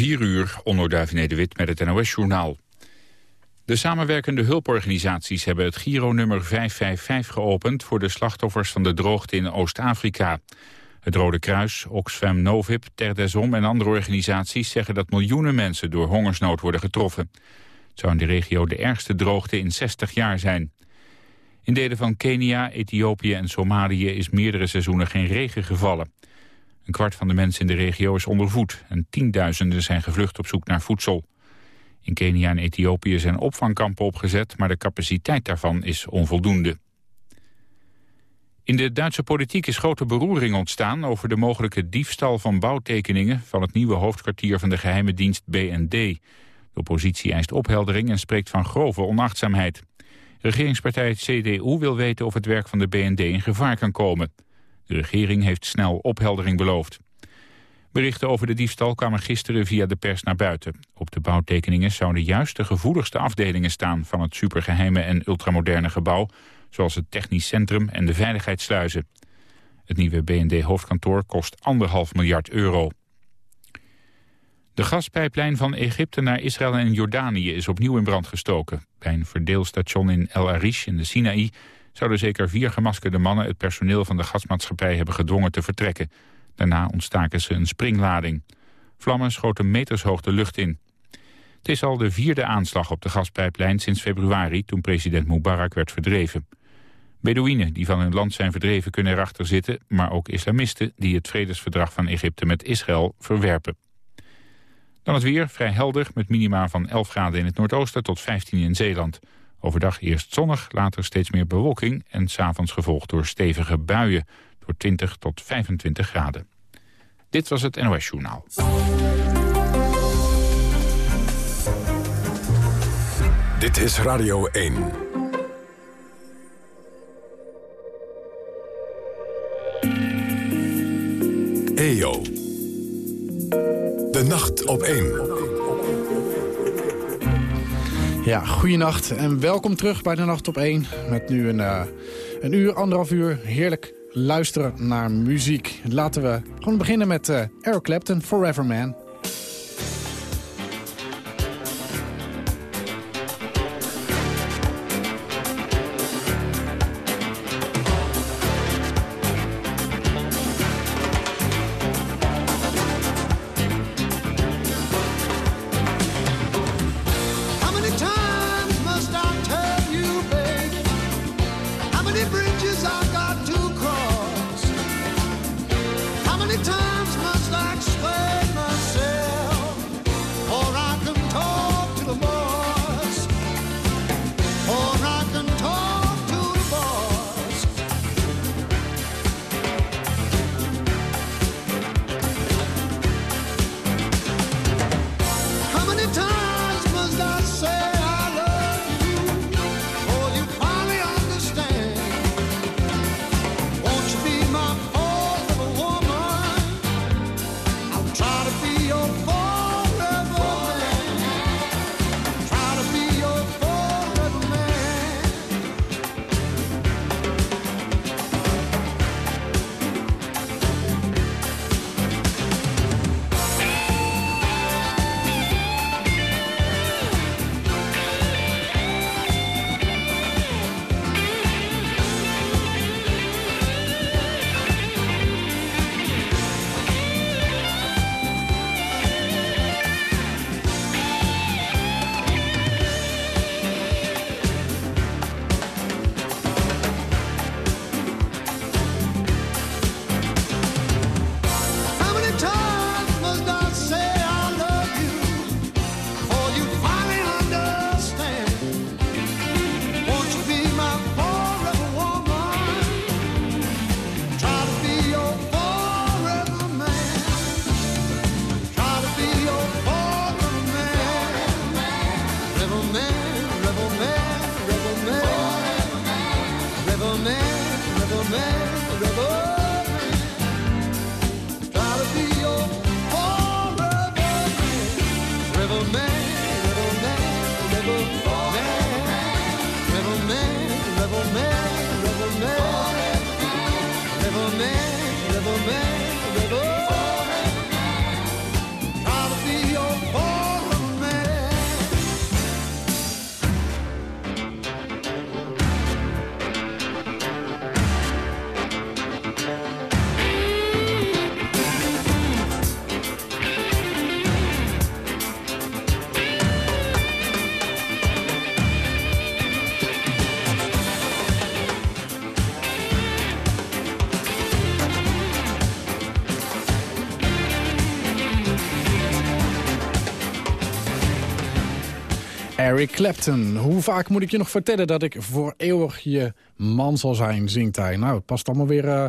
4 uur, Onno de Wit met het NOS-journaal. De samenwerkende hulporganisaties hebben het Giro-nummer 555 geopend... voor de slachtoffers van de droogte in Oost-Afrika. Het Rode Kruis, Oxfam Novib, Ter Desom en andere organisaties... zeggen dat miljoenen mensen door hongersnood worden getroffen. Het zou in de regio de ergste droogte in 60 jaar zijn. In delen van Kenia, Ethiopië en Somalië is meerdere seizoenen geen regen gevallen. Een kwart van de mensen in de regio is ondervoed en tienduizenden zijn gevlucht op zoek naar voedsel. In Kenia en Ethiopië zijn opvangkampen opgezet, maar de capaciteit daarvan is onvoldoende. In de Duitse politiek is grote beroering ontstaan over de mogelijke diefstal van bouwtekeningen van het nieuwe hoofdkwartier van de geheime dienst BND. De oppositie eist opheldering en spreekt van grove onachtzaamheid. Regeringspartij CDU wil weten of het werk van de BND in gevaar kan komen. De regering heeft snel opheldering beloofd. Berichten over de diefstal kwamen gisteren via de pers naar buiten. Op de bouwtekeningen zouden juist de gevoeligste afdelingen staan... van het supergeheime en ultramoderne gebouw... zoals het technisch centrum en de veiligheidssluizen. Het nieuwe BND-hoofdkantoor kost anderhalf miljard euro. De gaspijplijn van Egypte naar Israël en Jordanië is opnieuw in brand gestoken. Bij een verdeelstation in El Arish in de Sinaï zouden zeker vier gemaskerde mannen het personeel van de gasmaatschappij hebben gedwongen te vertrekken. Daarna ontstaken ze een springlading. Vlammen schoten metershoog de lucht in. Het is al de vierde aanslag op de gaspijplijn sinds februari toen president Mubarak werd verdreven. Bedouinen die van hun land zijn verdreven kunnen erachter zitten, maar ook islamisten die het vredesverdrag van Egypte met Israël verwerpen. Dan het weer, vrij helder, met minima van 11 graden in het noordoosten tot 15 in Zeeland. Overdag eerst zonnig, later steeds meer bewolking... en s'avonds gevolgd door stevige buien, door 20 tot 25 graden. Dit was het NOS Journaal. Dit is Radio 1. EO. De nacht op 1. Ja, goeienacht en welkom terug bij de Nacht op 1. Met nu een, uh, een uur, anderhalf uur heerlijk luisteren naar muziek. Laten we gewoon beginnen met uh, Eric Clapton, Forever Man. Eric Clapton. Hoe vaak moet ik je nog vertellen dat ik voor eeuwig je man zal zijn, zingt hij. Nou, het past allemaal weer eh,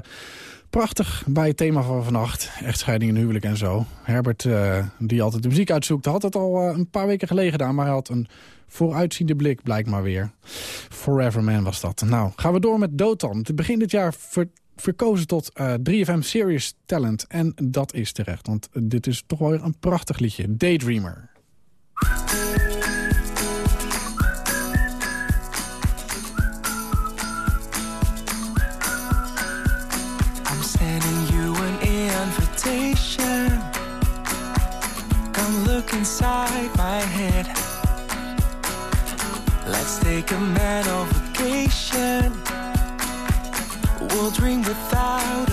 prachtig bij het thema van vannacht. Echtscheidingen, huwelijk en zo. Herbert, eh, die altijd de muziek uitzoekt, had het al eh, een paar weken geleden gedaan. Maar hij had een vooruitziende blik, blijkbaar weer. Forever Man was dat. Nou, gaan we door met Dotan. Begin dit jaar verkozen tot 3FM Serious Talent. En dat is terecht, want dit is toch wel weer een prachtig liedje. Daydreamer. inside my head. Let's take a man on vacation. We'll dream without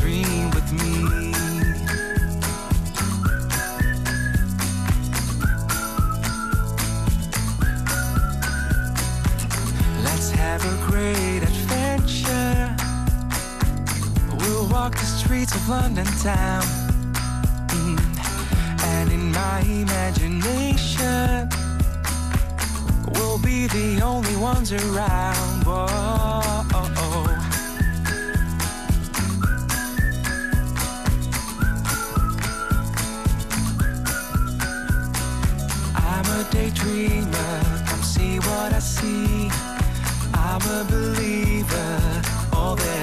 dream with me. Let's have a great adventure. We'll walk the streets of London town. Mm. And in my imagination, we'll be the only ones around. I'm a daydreamer, come see what I see. I'm a believer, all that.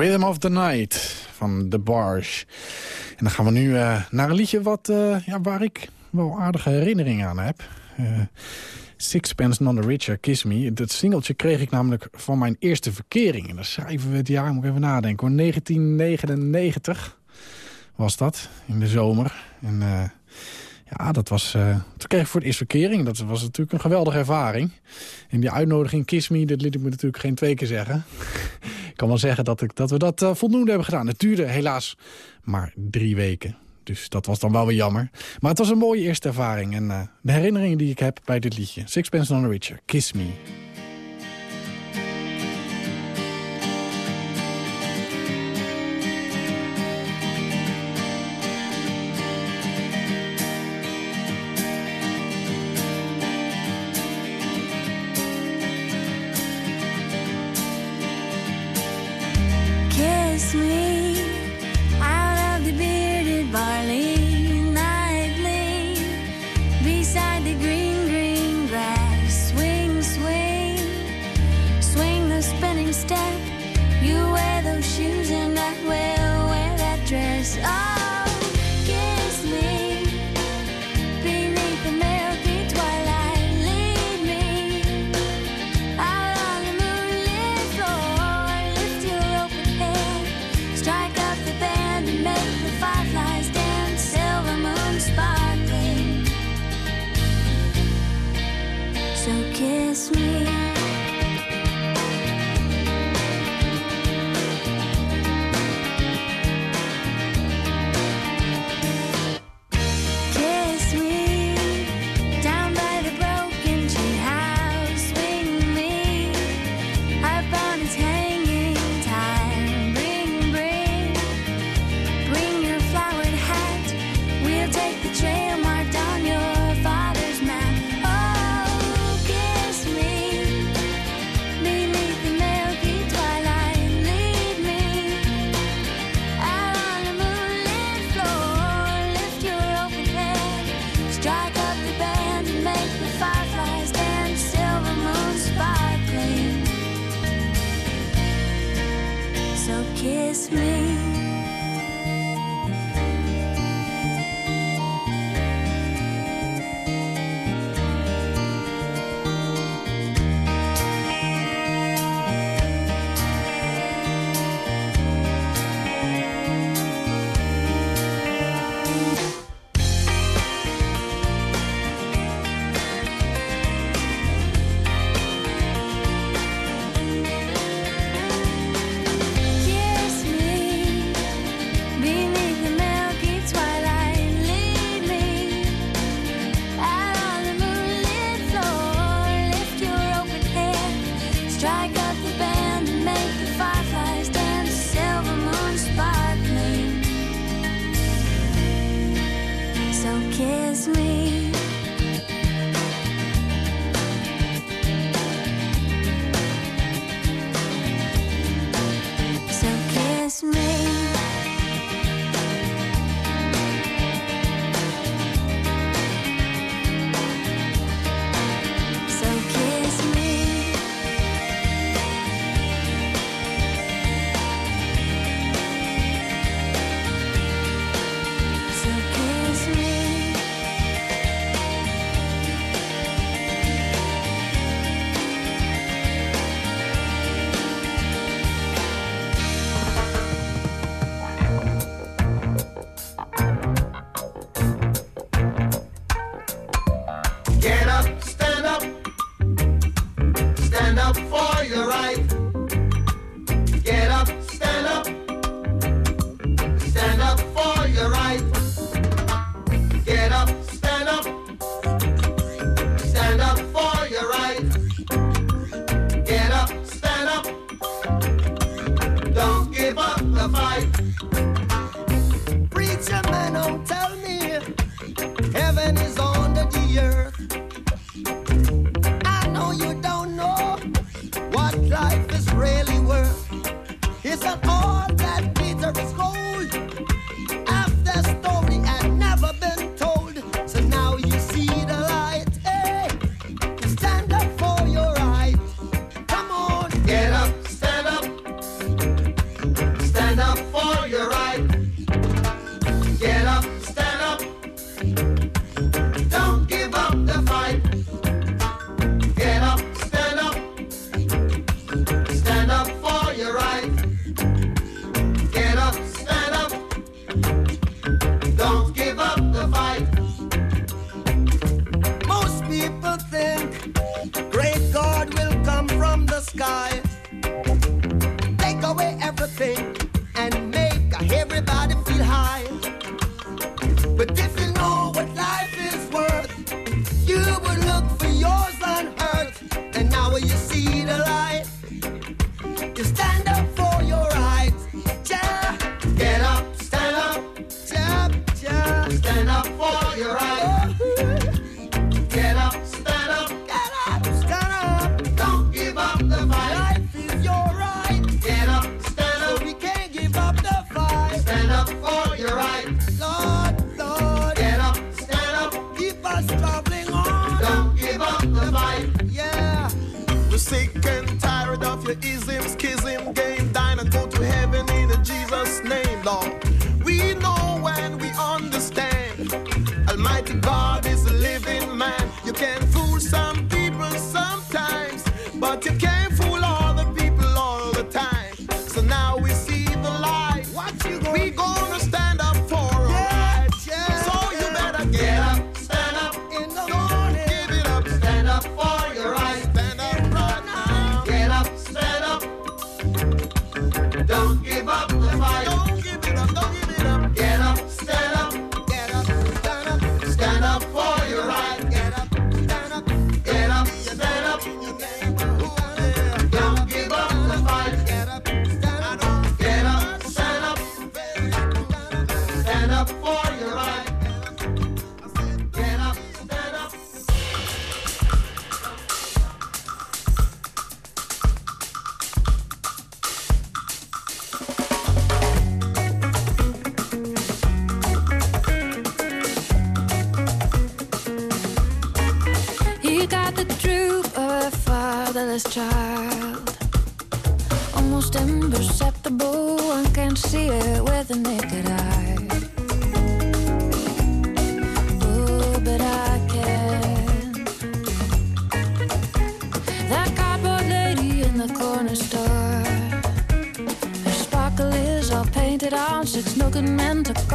Rhythm of the Night van The Barge. En dan gaan we nu eh, naar een liedje wat, eh, ja, waar ik wel aardige herinneringen aan heb. Uh, Sixpence None the Richer, Kiss Me. Dat singeltje kreeg ik namelijk van mijn eerste verkering. En dan schrijven we het jaar, moet ik even nadenken 1999 was dat, in de zomer. En ja, dat was, uh, toen kreeg ik voor het eerst verkering. Dat was natuurlijk een geweldige ervaring. En die uitnodiging Kiss Me, dat liet ik me natuurlijk geen twee keer zeggen. ik kan wel zeggen dat, ik, dat we dat eh, voldoende hebben gedaan. Het duurde helaas maar drie weken. Dus dat was dan wel weer jammer. Maar het was een mooie eerste ervaring. En eh, de herinneringen die ik heb bij dit liedje. Sixpence none the Richer, Kiss Me.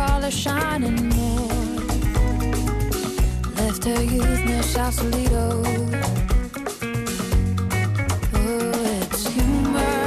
color shining more. Left her youth near Sausalito. Oh. oh, it's humor.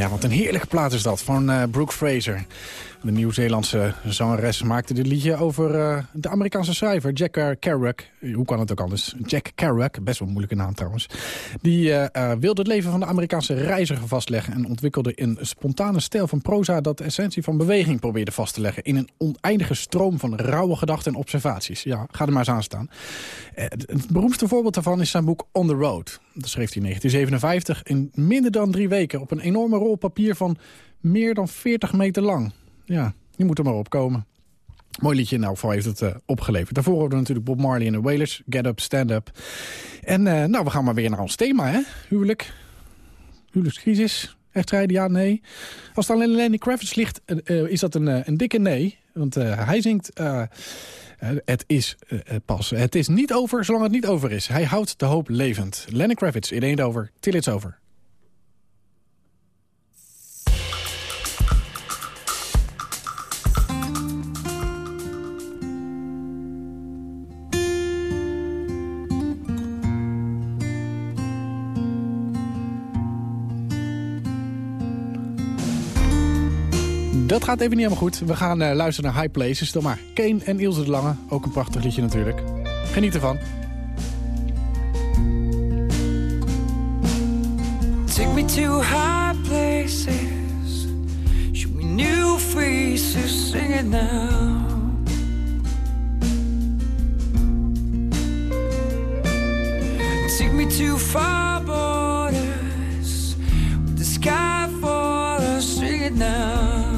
Ja, wat een heerlijke plaat is dat, van eh, Brooke Fraser. De Nieuw-Zeelandse zangeres maakte dit liedje over eh, de Amerikaanse schrijver Jack eh, Kerouac. Hoe kan het ook anders? Jack Kerouac, best wel een moeilijke naam trouwens. Die eh, eh, wilde het leven van de Amerikaanse reiziger vastleggen... en ontwikkelde een spontane stijl van proza... dat de essentie van beweging probeerde vast te leggen... in een oneindige stroom van rauwe gedachten en observaties. Ja, ga er maar eens aan staan. Eh, het beroemdste voorbeeld daarvan is zijn boek On the Road. Dat schreef hij in 1957 in minder dan drie weken... op een enorme rol papier van meer dan 40 meter lang. Ja, die moet er maar opkomen. Mooi liedje, nou, voor heeft het eh, opgeleverd. Daarvoor hadden we natuurlijk Bob Marley en de Wailers. Get Up, Stand Up. En eh, nou, we gaan maar weer naar ons thema, hè? Huwelijk. Huwelijkscrisis. Echtscheiden, ja, nee. Als het alleen Lenny Kravitz ligt, eh, is dat een, een dikke nee. Want hij zingt... het is pas. Het is niet over zolang het niet over is. Hij houdt de hoop levend. Lenny Kravitz, it ain't over till it's over. Dat gaat even niet helemaal goed. We gaan eh, luisteren naar High Places. Dan maar Kane en Ilse de Lange. Ook een prachtig liedje natuurlijk. Geniet ervan. Take me to high places. Show me new faces. Sing it now. Take me to far borders. With the sky for us. Sing it now.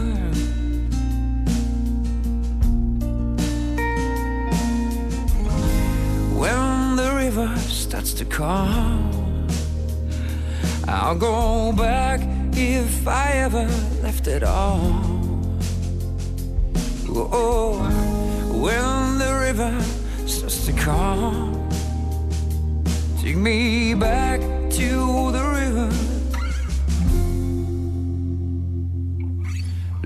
Starts to calm. I'll go back if I ever left at all. Oh, when the river starts to calm, take me back to the river.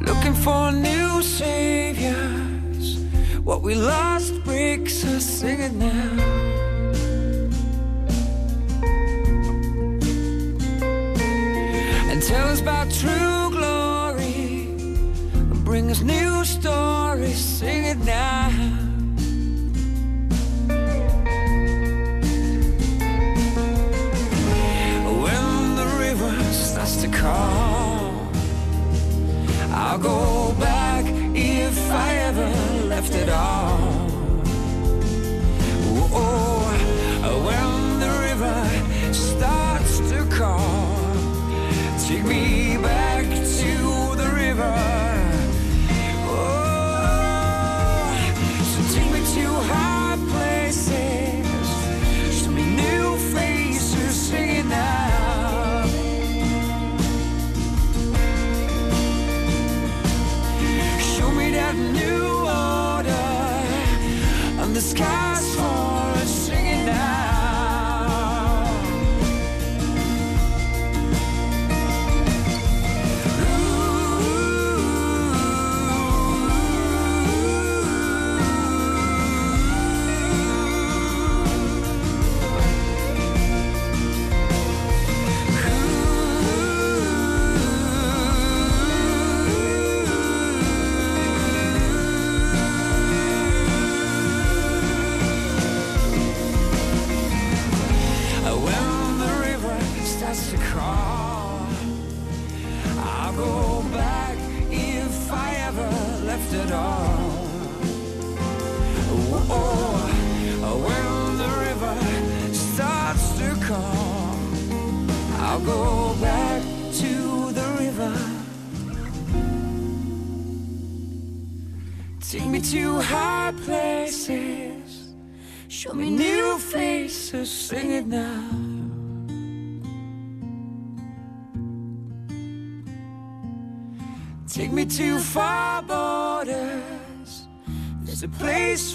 Looking for new saviors. What we lost breaks us singing now. And tell us about true glory. Bring us new stories, sing it now. When the river starts to call, I'll go back if I ever left at all. Take me back to the river. this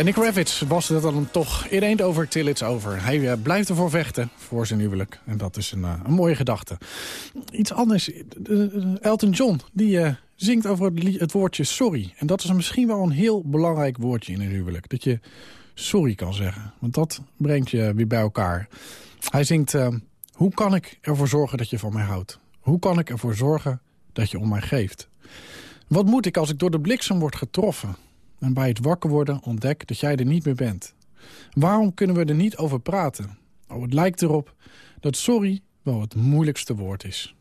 En Nick was dat dan toch in over till it's over. Hij eh, blijft ervoor vechten voor zijn huwelijk. En dat is een, eh, een mooie gedachte. Iets anders. Eh, Elton John, die zingt over het, het woordje sorry. En dat is misschien wel een heel belangrijk woordje in een huwelijk. Dat je sorry kan zeggen. Want dat brengt je weer bij elkaar. Hij zingt... Hoe kan ik ervoor zorgen dat je van mij houdt? Hoe kan ik ervoor zorgen dat je om mij geeft? Wat moet ik als ik door de bliksem word getroffen? en bij het wakker worden ontdek dat jij er niet meer bent. Waarom kunnen we er niet over praten? Oh, het lijkt erop dat sorry wel het moeilijkste woord is.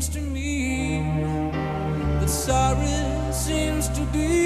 seems to me that sorrow seems to be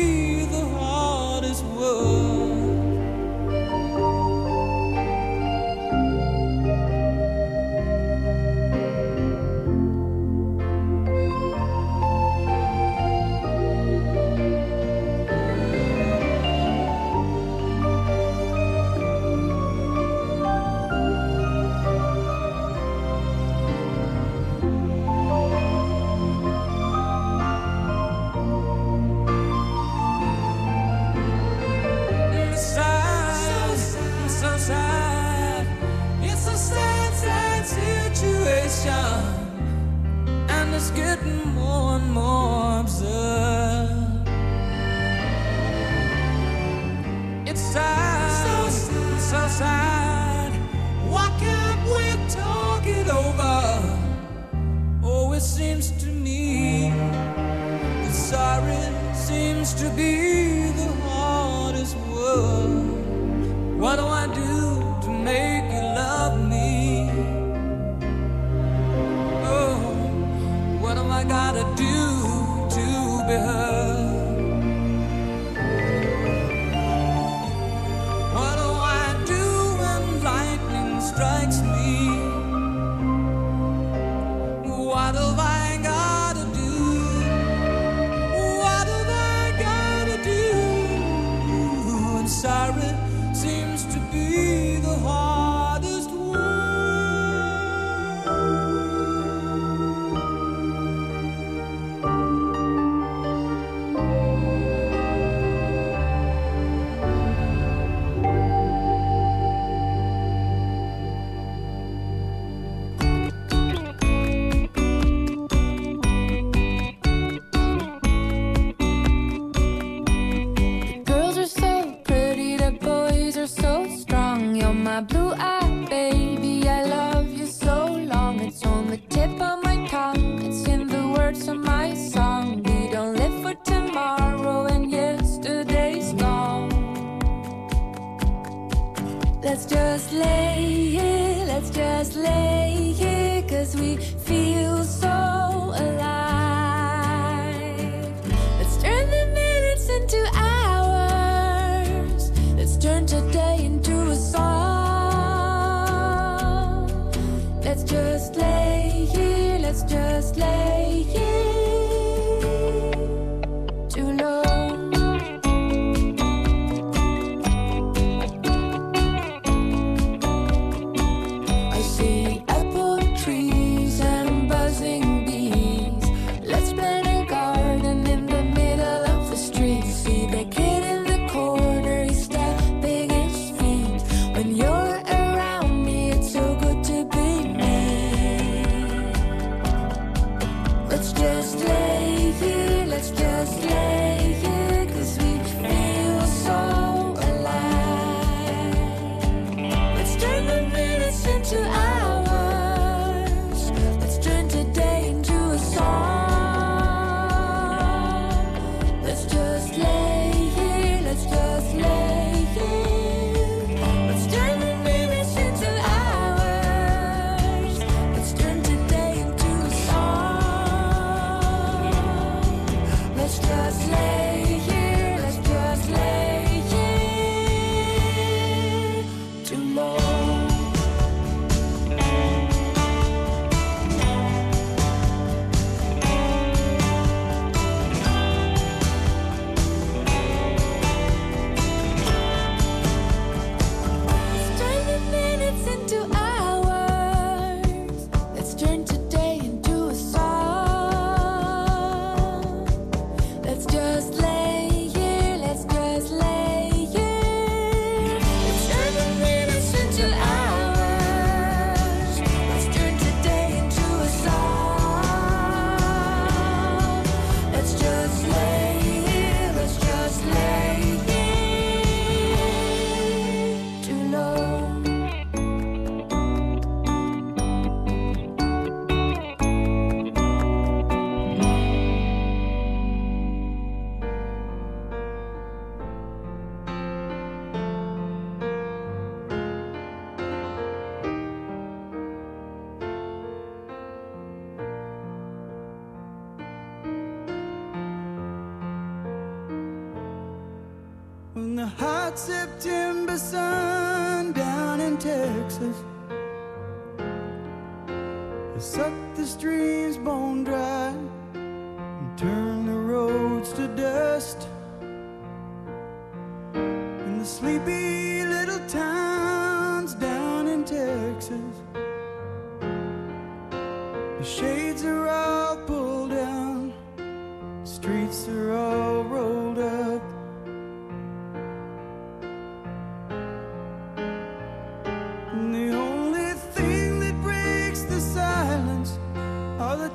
the sun.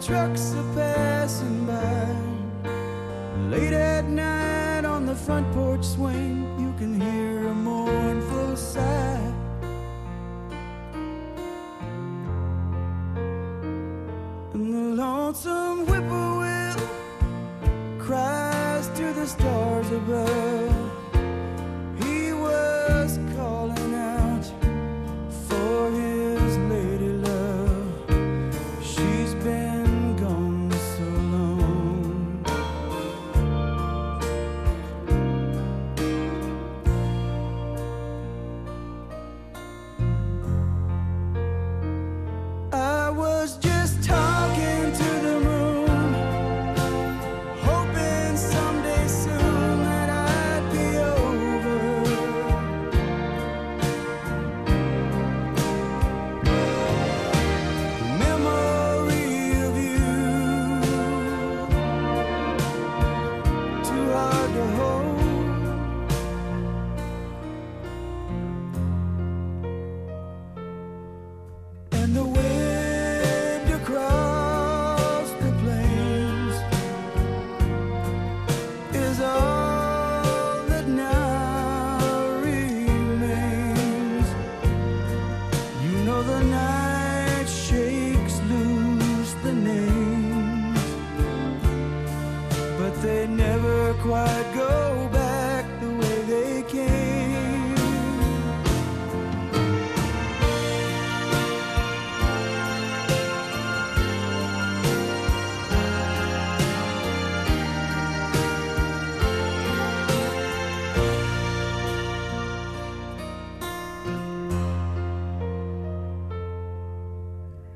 Trucks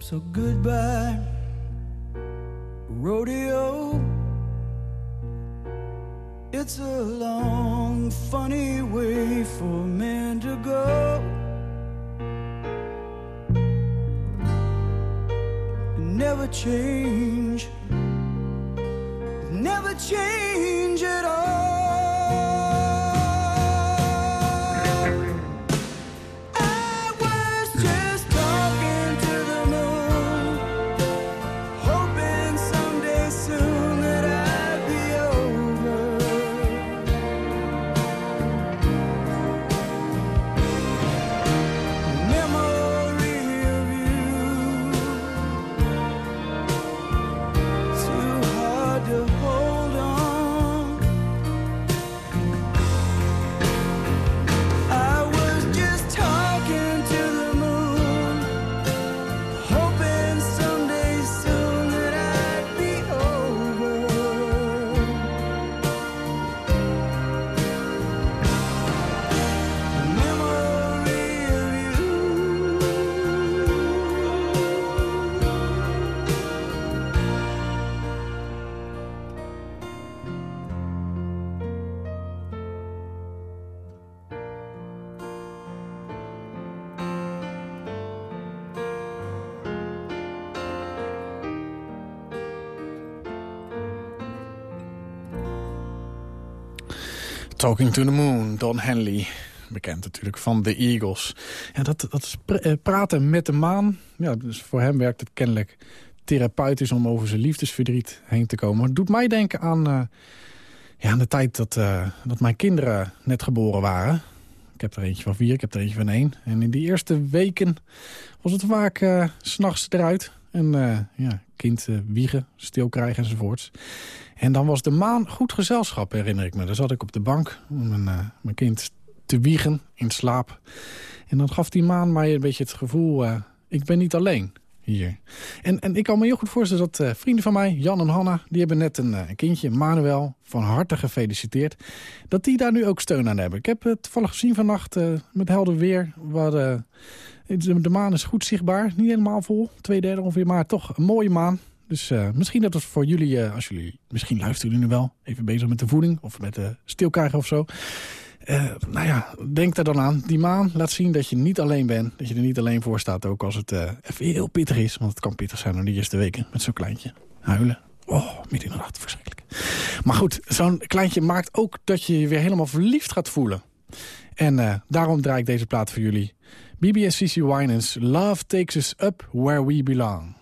So goodbye, rodeo. It's a long, funny way for men to go. Never change, never change Talking to the Moon, Don Henley. Bekend natuurlijk van de Eagles. Ja, dat, dat eh, praten met de maan. Ja, dus voor hem werkt het kennelijk therapeutisch om over zijn liefdesverdriet heen te komen. Het doet mij denken aan, eh, ja, aan de tijd dat, eh, dat mijn kinderen net geboren waren. Ik heb er eentje van vier, ik heb er eentje van één. En in die eerste weken was het vaak s s'nachts eruit. En eh, ja, kind eh, wiegen, stil krijgen enzovoorts. En dan was de maan goed gezelschap, herinner ik me. Daar zat ik op de bank om mijn, eh, mijn kind te wiegen in slaap. En dan gaf die maan mij een beetje het gevoel... Ik ben niet alleen hier. En, en ik kan me heel goed voorstellen dat vrienden van mij, Jan en Hanna... die hebben net een, kindje, Manuel, van harte gefeliciteerd... dat die daar nu ook steun aan hebben. Ik heb het toevallig gezien vannacht met helder weer... waar de maan is goed zichtbaar. Niet helemaal vol, twee derde ongeveer, maar toch een mooie maan. Dus eh, misschien dat het voor jullie, eh, als jullie, misschien luisteren jullie nu wel, even bezig met de voeding of met de stilkrijgen of zo. Uh, nou ja, denk daar dan aan. Die maan laat zien dat je niet alleen bent. Dat je er niet alleen voor staat, ook als het even heel pittig is. Want het kan pittig zijn in de eerste weken met zo'n kleintje. Huilen. Oh, midden in de nacht, verschrikkelijk. Maar goed, zo'n kleintje maakt ook dat je je weer helemaal verliefd gaat voelen. En daarom draai ik deze plaat voor jullie. BBSCC Winans, Love Takes Us Up Where We Belong.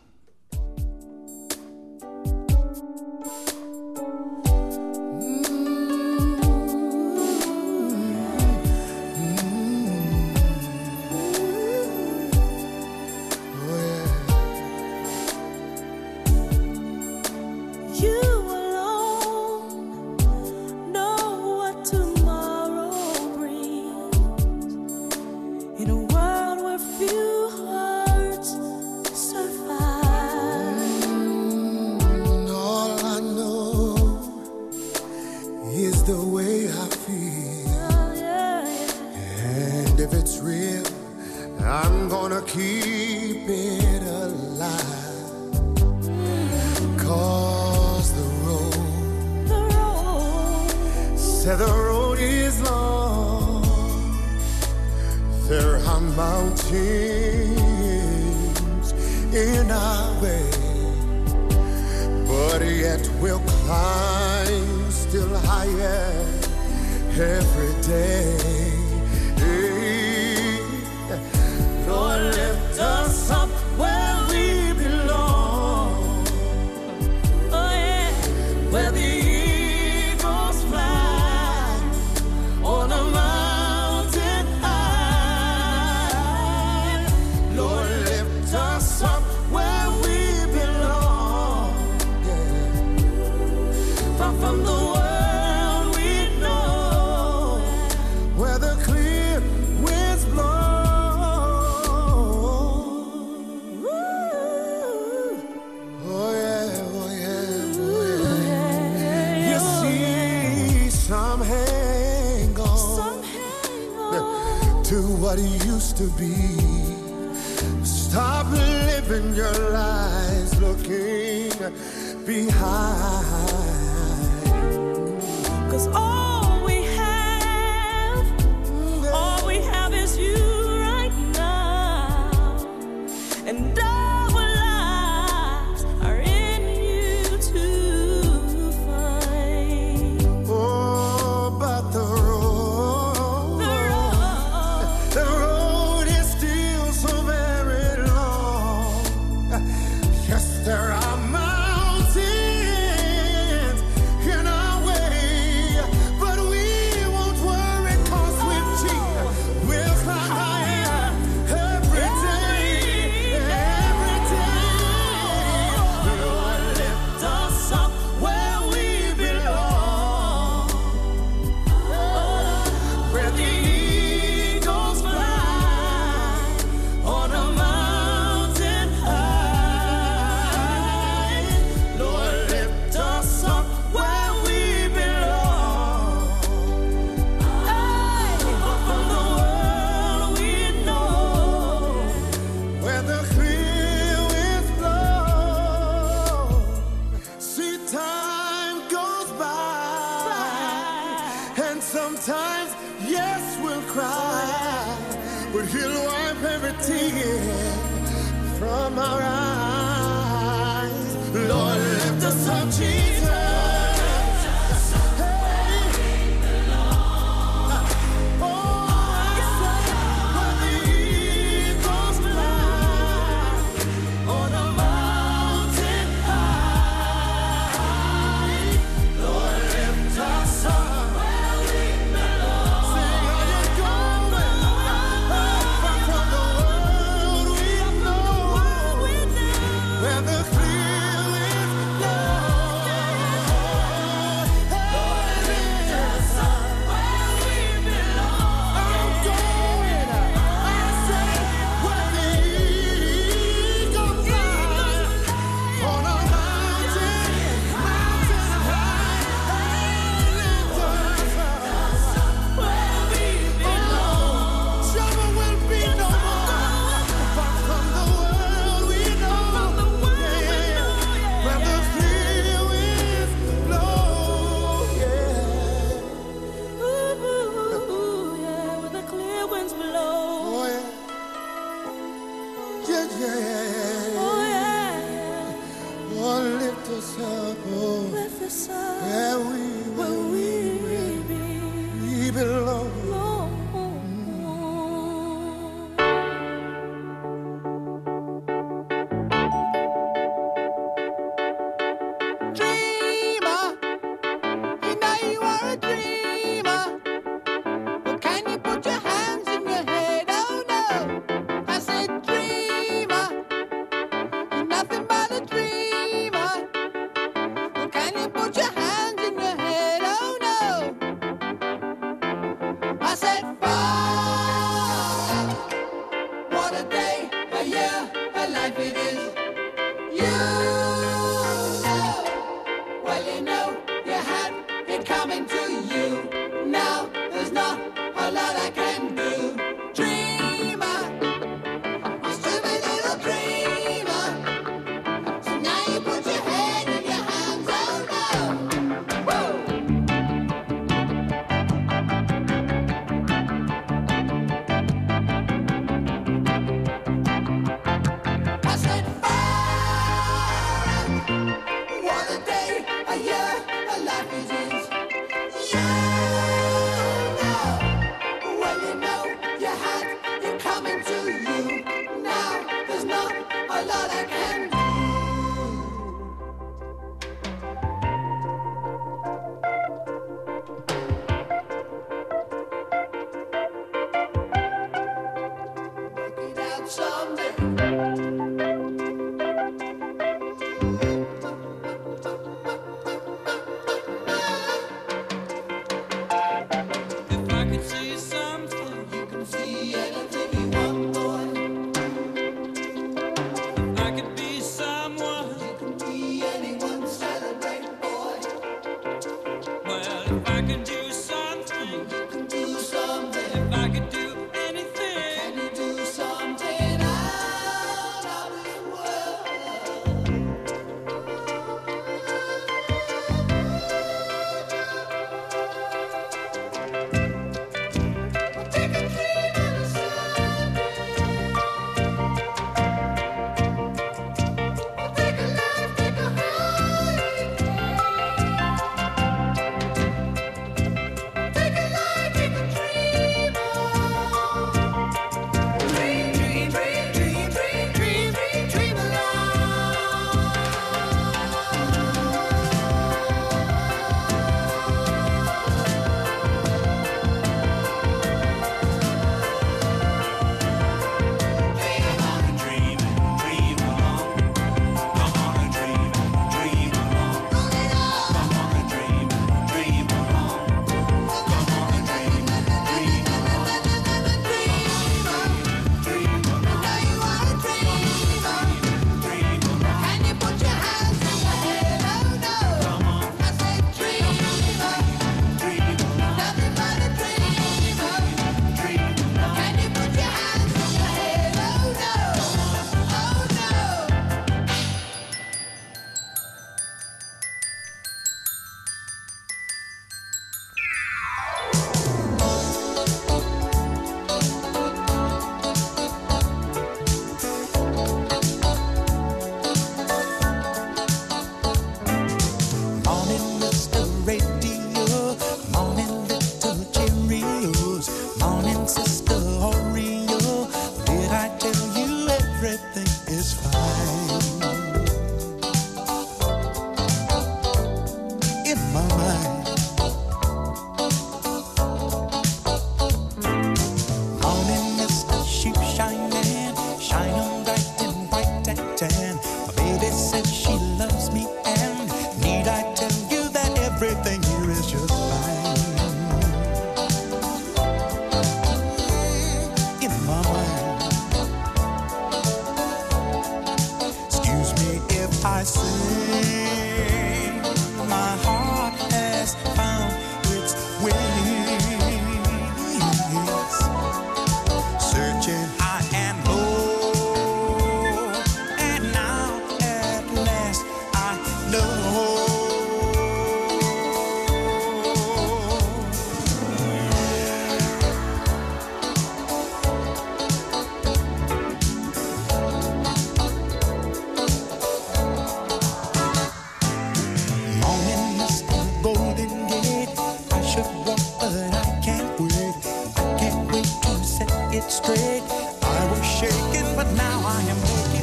it straight. I was shaking, but now I am waking.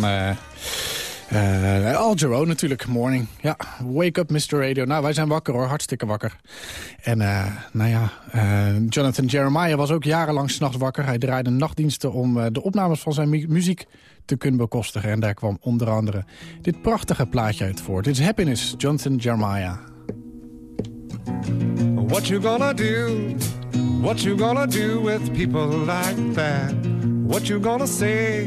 Van eh eh, Al Jarreau natuurlijk, Morning. Ja, wake up Mr. Radio. Nou, wij zijn wakker hoor, hartstikke wakker. En eh, nou ja, Jonathan Jeremiah was ook jarenlang s'nachts wakker. Hij draaide nachtdiensten om de opnames van zijn mu- muziek te kunnen bekostigen. En daar kwam onder andere dit prachtige plaatje uit voort. Dit is Happiness, Jonathan Jeremiah. What you gonna do? What you gonna do with people like that? What you gonna say?